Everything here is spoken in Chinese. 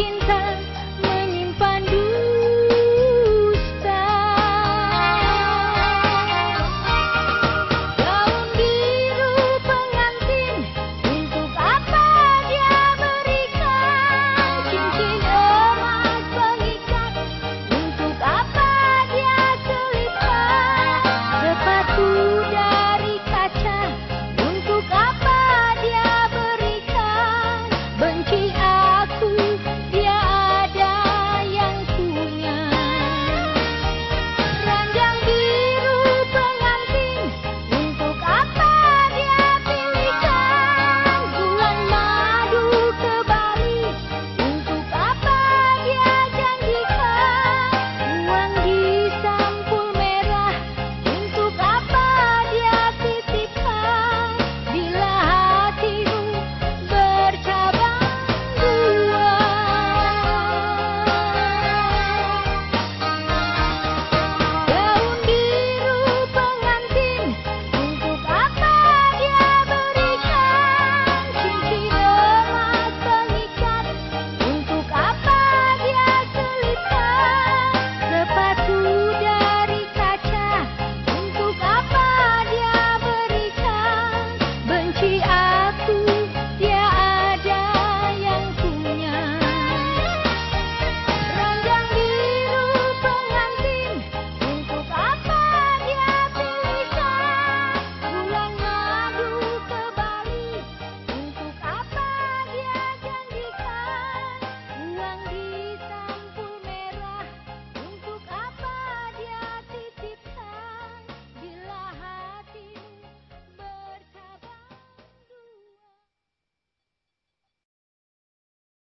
天真